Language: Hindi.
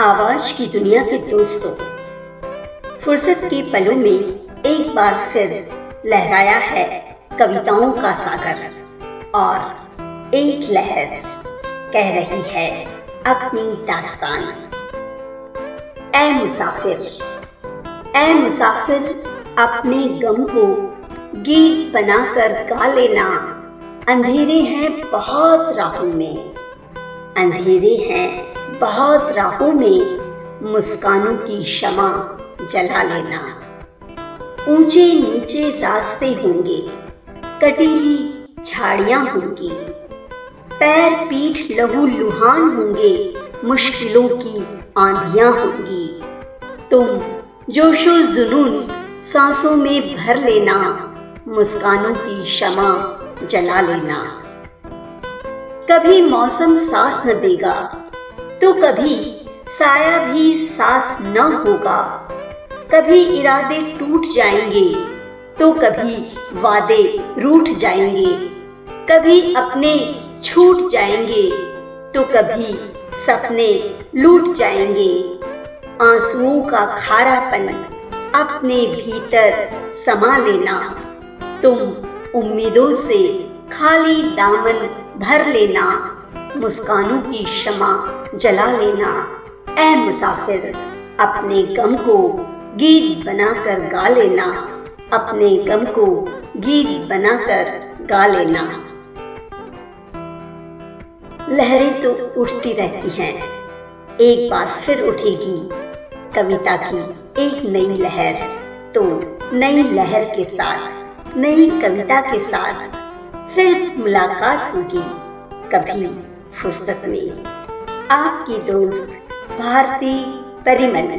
आवाज़ की दुनिया के दोस्तों। फुर्सत के पलों में एक बार फिर लहराया है कविताओं का सागर, और एक लहर कह रही है अपनी दास्तान। ए मुसाफिर ए मुसाफिर, अपने गम को गीत बनाकर गा लेना। अंधेरे हैं बहुत राहों में, अंधेरे हैं बहुत राहों में मुस्कानों की क्षमा जला लेना। ऊँचे नीचे रास्ते होंगे, कटीली झाड़ियाँ होंगी। पैर पीठ लहू लुहान होंगे, मुश्किलों की आंधियाँ होंगी। तुम जोशो जुनून सांसों में भर लेना, मुस्कानों की क्षमा जला लेना। कभी मौसम साथ न देगा तो कभी साया भी साथ न होगा। कभी इरादे टूट जाएँगे तो कभी वादे रूठ जाएँगे। कभी अपने छूट जाएँगे तो कभी सपने लूट जाएँगे। आंसुओं का खारापन अपने भीतर समा लेना। तुम उम्मीदों से खाली दामन भर लेना। मुस्कानों की क्षमा जला लेना। ऐ मुसाफिर, अपने गम को गीत बनाकर गा लेना। अपने गम को गीत बनाकर गा लेना। लहरें तो उठती रहती हैं। एक बार फिर उठेगी कविता की एक नई लहर। तो नई लहर के साथ, नई कविता के साथ फिर मुलाकात होगी। कभी फुर्सत में आपकी दोस्त भारती परिमल।